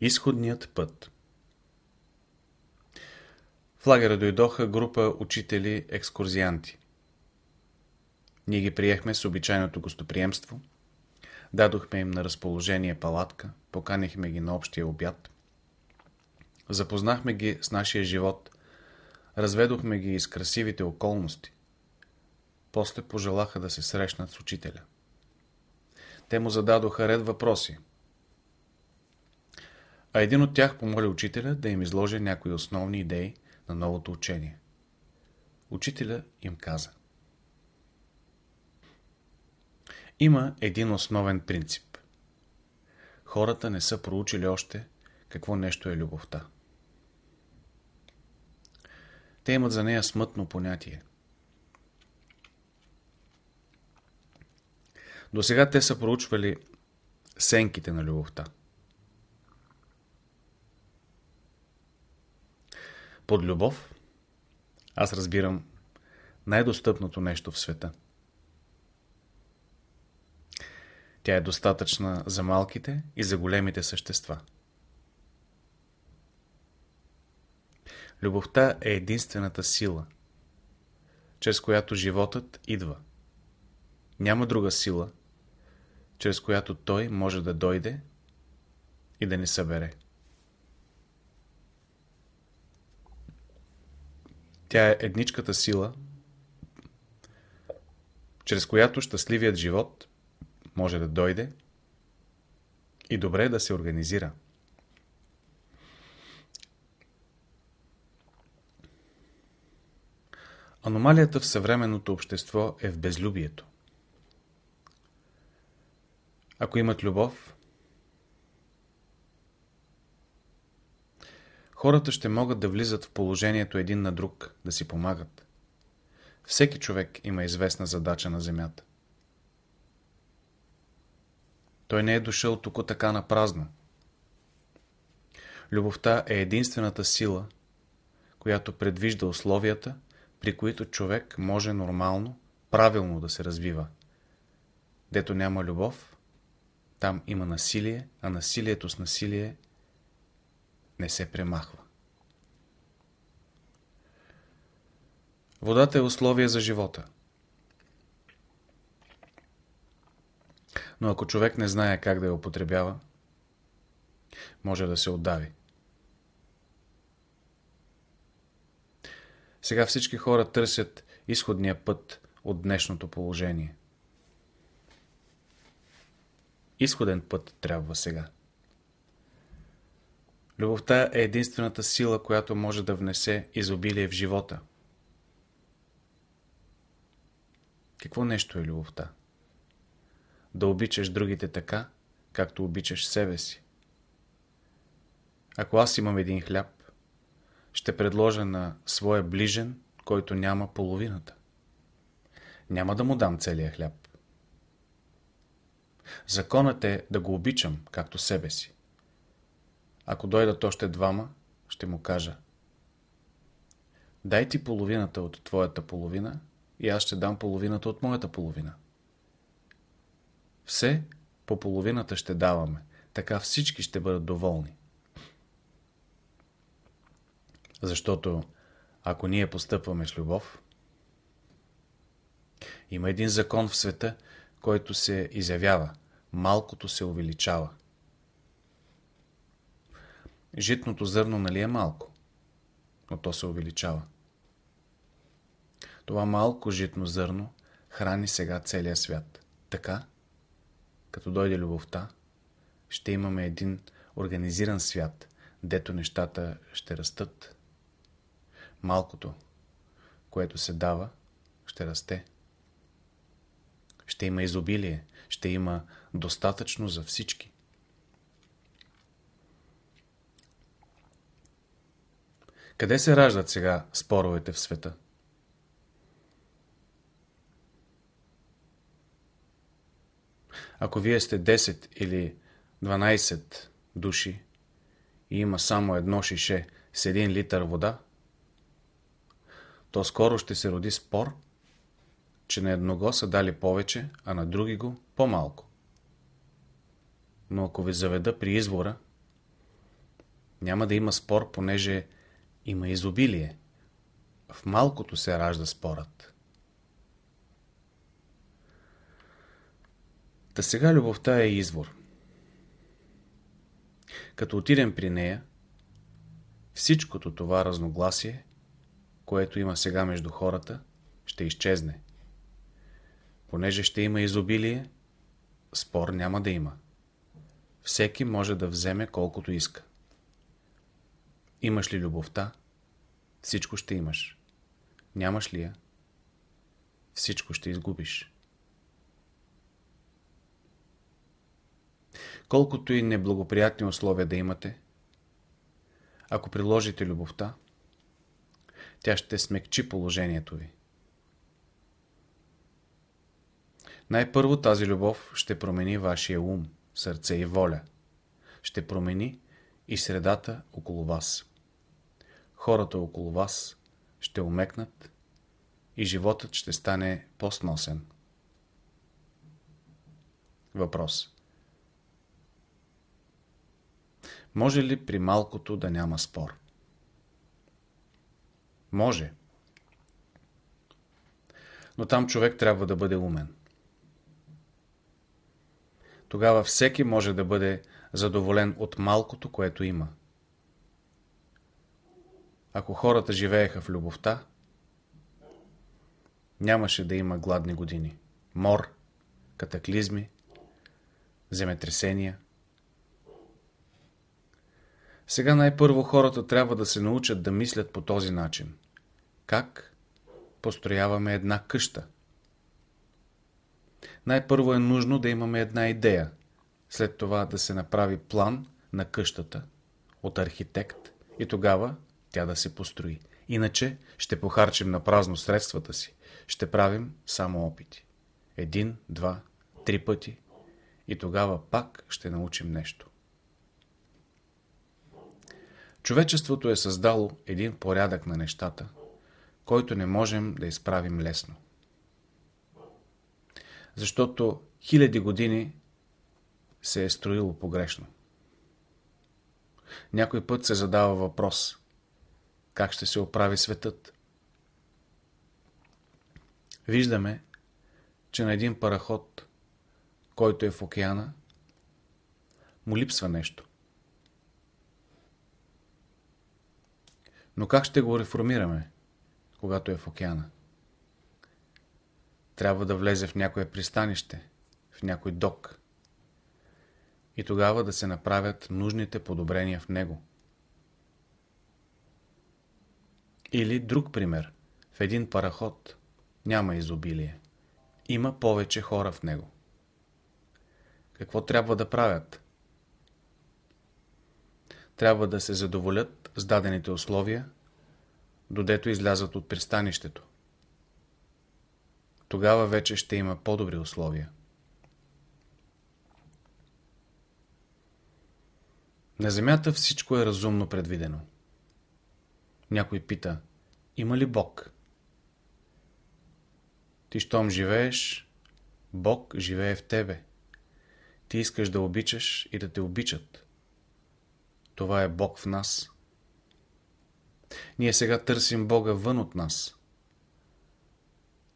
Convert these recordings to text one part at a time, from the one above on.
Изходният път В лагера дойдоха група учители-екскурзианти. Ние ги приехме с обичайното гостоприемство. Дадохме им на разположение палатка, поканихме ги на общия обяд. Запознахме ги с нашия живот, разведохме ги из красивите околности. После пожелаха да се срещнат с учителя. Те му зададоха ред въпроси. А един от тях помоли учителя да им изложи някои основни идеи на новото учение. Учителя им каза. Има един основен принцип. Хората не са проучили още какво нещо е любовта. Те имат за нея смътно понятие. До сега те са проучвали сенките на любовта. Под любов аз разбирам най-достъпното нещо в света. Тя е достатъчна за малките и за големите същества. Любовта е единствената сила, чрез която животът идва. Няма друга сила, чрез която той може да дойде и да ни събере. Тя е едничката сила, чрез която щастливият живот може да дойде и добре да се организира. Аномалията в съвременното общество е в безлюбието. Ако имат любов, хората ще могат да влизат в положението един на друг, да си помагат. Всеки човек има известна задача на земята. Той не е дошъл тук така на празно. Любовта е единствената сила, която предвижда условията, при които човек може нормално, правилно да се развива. Дето няма любов, там има насилие, а насилието с насилие не се премахва. Водата е условие за живота. Но ако човек не знае как да я употребява, може да се отдави. Сега всички хора търсят изходния път от днешното положение. Изходен път трябва сега. Любовта е единствената сила, която може да внесе изобилие в живота. Какво нещо е любовта? Да обичаш другите така, както обичаш себе си. Ако аз имам един хляб, ще предложа на своя ближен, който няма половината. Няма да му дам целия хляб. Законът е да го обичам, както себе си. Ако дойдат още двама, ще му кажа Дай ти половината от твоята половина и аз ще дам половината от моята половина. Все по половината ще даваме, така всички ще бъдат доволни. Защото ако ние постъпваме с любов, има един закон в света, който се изявява. Малкото се увеличава. Житното зърно нали е малко, но то се увеличава. Това малко житно зърно храни сега целия свят. Така, като дойде любовта, ще имаме един организиран свят, дето нещата ще растат. Малкото, което се дава, ще расте. Ще има изобилие, ще има достатъчно за всички. Къде се раждат сега споровете в света? Ако вие сте 10 или 12 души и има само едно шише с един литър вода, то скоро ще се роди спор, че на едного са дали повече, а на други го по-малко. Но ако ви заведа при извора Няма да има спор, понеже има изобилие. В малкото се ражда спорът. Та сега любовта е извор. Като отидем при нея, всичкото това разногласие, което има сега между хората, ще изчезне. Понеже ще има изобилие, спор няма да има. Всеки може да вземе колкото иска. Имаш ли любовта, всичко ще имаш. Нямаш ли я, всичко ще изгубиш. Колкото и неблагоприятни условия да имате, ако приложите любовта, тя ще смекчи положението ви. Най-първо тази любов ще промени вашия ум, сърце и воля. Ще промени и средата около вас. Хората около вас ще умекнат и животът ще стане по-сносен. Въпрос Може ли при малкото да няма спор? Може. Но там човек трябва да бъде умен. Тогава всеки може да бъде задоволен от малкото, което има. Ако хората живееха в любовта, нямаше да има гладни години, мор, катаклизми, земетресения – сега най-първо хората трябва да се научат да мислят по този начин. Как построяваме една къща? Най-първо е нужно да имаме една идея, след това да се направи план на къщата от архитект и тогава тя да се построи. Иначе ще похарчим на празно средствата си. Ще правим само опити. Един, два, три пъти и тогава пак ще научим нещо. Човечеството е създало един порядък на нещата, който не можем да изправим лесно. Защото хиляди години се е строило погрешно. Някой път се задава въпрос как ще се оправи светът. Виждаме, че на един параход, който е в океана, му липсва нещо. Но как ще го реформираме, когато е в океана? Трябва да влезе в някое пристанище, в някой док. И тогава да се направят нужните подобрения в него. Или друг пример. В един параход няма изобилие. Има повече хора в него. Какво трябва да правят? Трябва да се задоволят с дадените условия, додето излязат от пристанището. Тогава вече ще има по-добри условия. На Земята всичко е разумно предвидено. Някой пита, има ли Бог? Ти щом живееш, Бог живее в тебе. Ти искаш да обичаш и да те обичат. Това е Бог в нас. Ние сега търсим Бога вън от нас.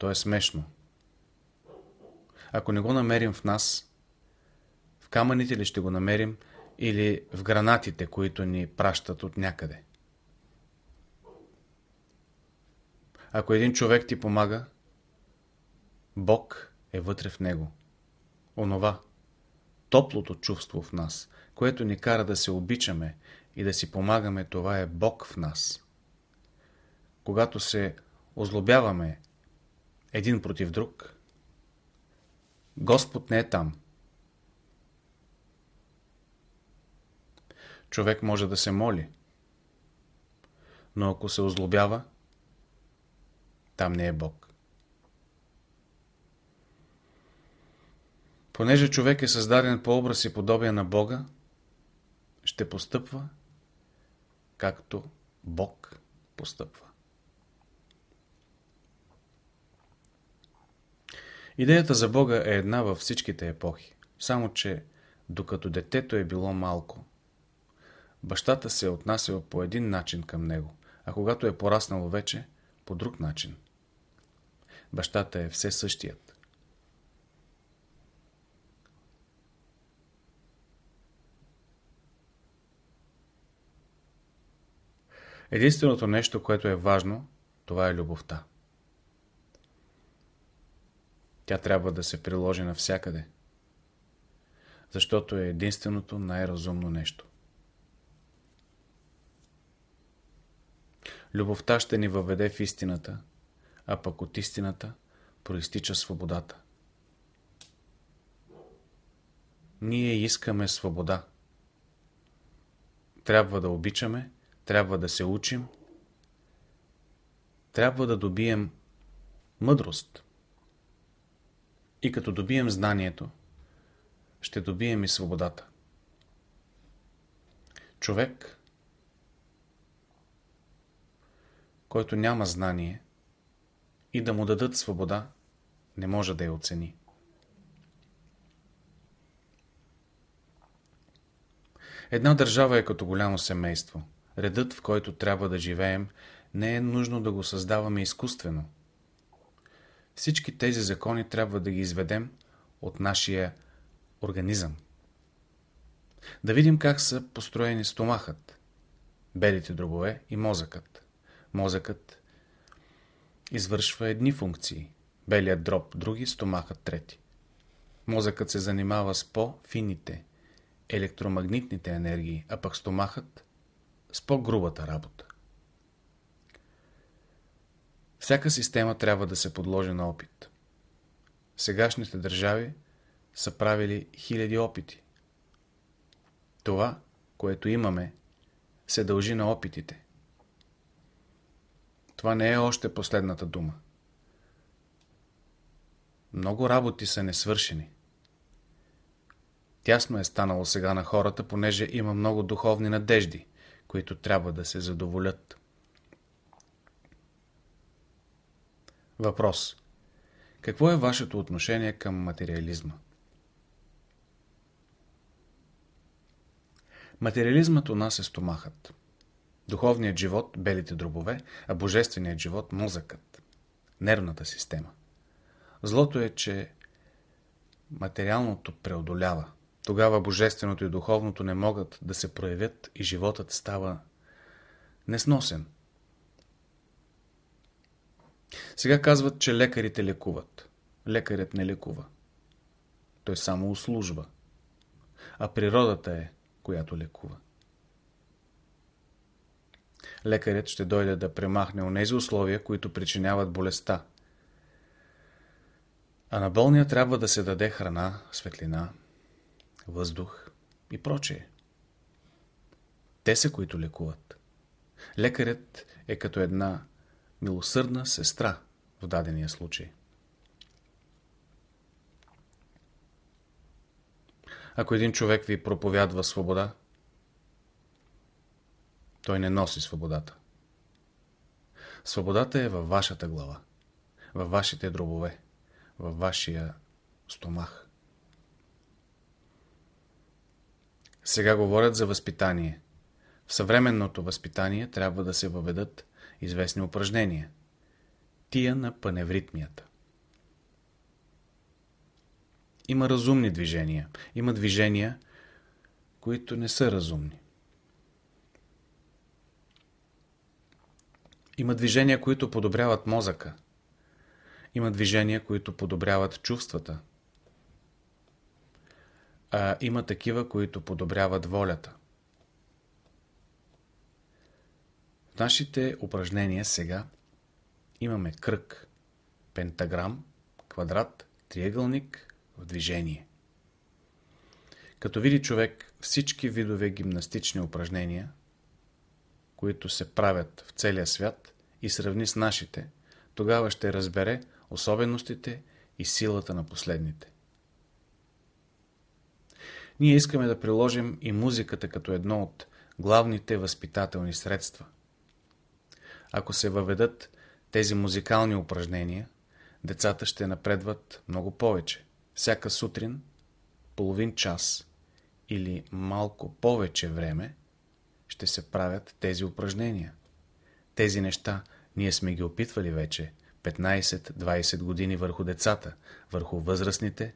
То е смешно. Ако не го намерим в нас, в камъните ли ще го намерим или в гранатите, които ни пращат от някъде? Ако един човек ти помага, Бог е вътре в него. Онова, топлото чувство в нас, което ни кара да се обичаме и да си помагаме, това е Бог в нас когато се озлобяваме един против друг, Господ не е там. Човек може да се моли, но ако се озлобява, там не е Бог. Понеже човек е създаден по образ и подобие на Бога, ще постъпва както Бог постъпва. Идеята за Бога е една във всичките епохи. Само, че докато детето е било малко, бащата се е отнасял по един начин към него, а когато е пораснал вече, по друг начин. Бащата е все същият. Единственото нещо, което е важно, това е любовта. Тя трябва да се приложи навсякъде, защото е единственото най-разумно нещо. Любовта ще ни въведе в истината, а пък от истината проистича свободата. Ние искаме свобода. Трябва да обичаме, трябва да се учим, трябва да добием мъдрост. И като добием знанието, ще добием и свободата. Човек, който няма знание и да му дадат свобода, не може да я оцени. Една държава е като голямо семейство. Редът, в който трябва да живеем, не е нужно да го създаваме изкуствено. Всички тези закони трябва да ги изведем от нашия организъм. Да видим как са построени стомахът, белите дробове и мозъкът. Мозъкът извършва едни функции, белият дроб други, стомахът трети. Мозъкът се занимава с по-фините, електромагнитните енергии, а пък стомахът с по-грубата работа. Всяка система трябва да се подложи на опит. Сегашните държави са правили хиляди опити. Това, което имаме, се дължи на опитите. Това не е още последната дума. Много работи са несвършени. Тясно е станало сега на хората, понеже има много духовни надежди, които трябва да се задоволят. Въпрос. Какво е вашето отношение към материализма? Материализмът у нас е стомахът. Духовният живот – белите дробове, а божественият живот – мозъкът, нервната система. Злото е, че материалното преодолява. Тогава божественото и духовното не могат да се проявят и животът става несносен. Сега казват, че лекарите лекуват. Лекарят не лекува. Той само услужва. А природата е, която лекува. Лекарят ще дойде да премахне онези условия, които причиняват болестта. А на болния трябва да се даде храна, светлина, въздух и прочее. Те са, които лекуват. Лекарят е като една милосърдна сестра в дадения случай. Ако един човек ви проповядва свобода, той не носи свободата. Свободата е във вашата глава, във вашите дробове, във вашия стомах. Сега говорят за възпитание. В съвременното възпитание трябва да се въведат известни упражнения. Тия на паневритмията. Има разумни движения. Има движения, които не са разумни. Има движения, които подобряват мозъка. Има движения, които подобряват чувствата. А има такива, които подобряват волята. В нашите упражнения сега имаме кръг, пентаграм, квадрат, триъгълник в движение. Като види човек всички видове гимнастични упражнения, които се правят в целия свят и сравни с нашите, тогава ще разбере особеностите и силата на последните. Ние искаме да приложим и музиката като едно от главните възпитателни средства – ако се въведат тези музикални упражнения, децата ще напредват много повече. Всяка сутрин, половин час или малко повече време, ще се правят тези упражнения. Тези неща ние сме ги опитвали вече 15-20 години върху децата, върху възрастните.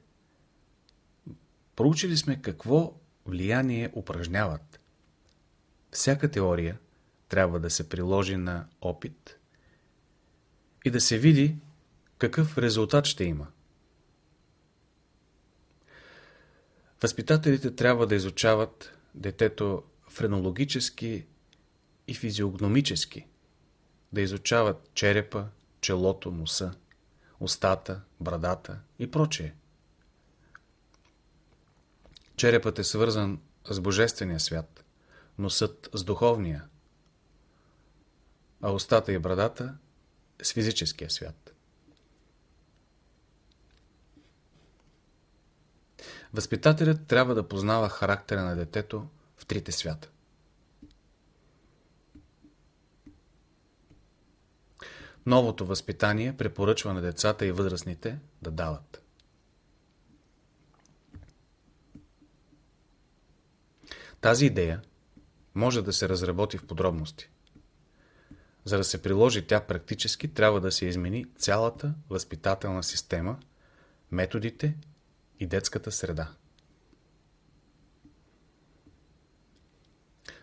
Проучили сме какво влияние упражняват. Всяка теория трябва да се приложи на опит и да се види какъв резултат ще има. Възпитателите трябва да изучават детето френологически и физиогномически, да изучават черепа, челото, носа, устата, брадата и прочее. Черепът е свързан с Божествения свят, носът с духовния, а устата и брадата с физическия свят. Възпитателят трябва да познава характера на детето в трите свята. Новото възпитание препоръчва на децата и възрастните да дават. Тази идея може да се разработи в подробности. За да се приложи тя практически, трябва да се измени цялата възпитателна система, методите и детската среда.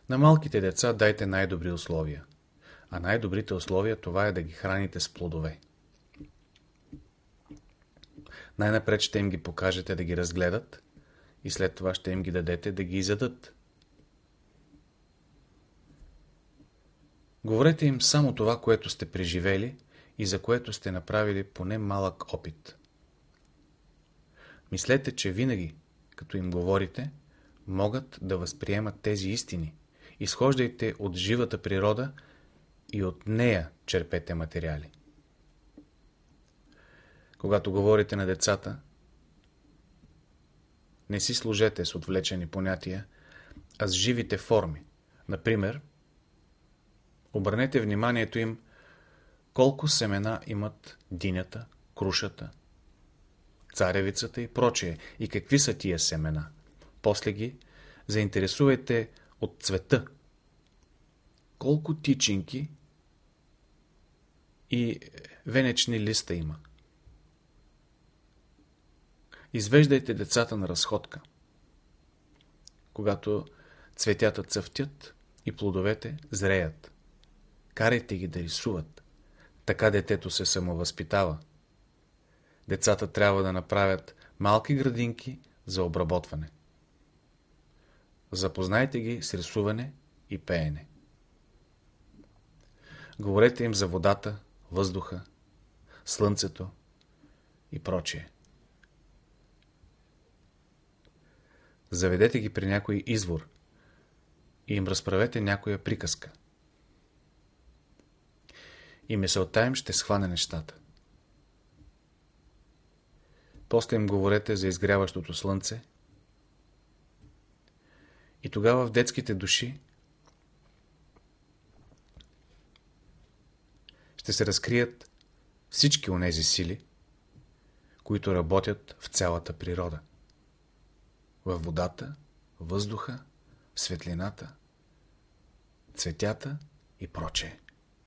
На малките деца дайте най-добри условия. А най-добрите условия това е да ги храните с плодове. Най-напред ще им ги покажете да ги разгледат и след това ще им ги дадете да ги изядат. Говорете им само това, което сте преживели и за което сте направили поне малък опит. Мислете, че винаги, като им говорите, могат да възприемат тези истини. Изхождайте от живата природа и от нея черпете материали. Когато говорите на децата, не си служете с отвлечени понятия, а с живите форми. Например, обърнете вниманието им колко семена имат динята, крушата, царевицата и прочее, и какви са тия семена. После ги заинтересувайте от цвета. Колко тичинки и венечни листа има. Извеждайте децата на разходка. Когато цветята цъфтят и плодовете зреят. Карайте ги да рисуват. Така детето се самовъзпитава. Децата трябва да направят малки градинки за обработване. Запознайте ги с рисуване и пеене. Говорете им за водата, въздуха, слънцето и прочие. Заведете ги при някой извор и им разправете някоя приказка. И мисълта им ще схване нещата. После им говорете за изгряващото слънце и тогава в детските души ще се разкрият всички онези сили, които работят в цялата природа. Във водата, въздуха, светлината, цветята и прочее.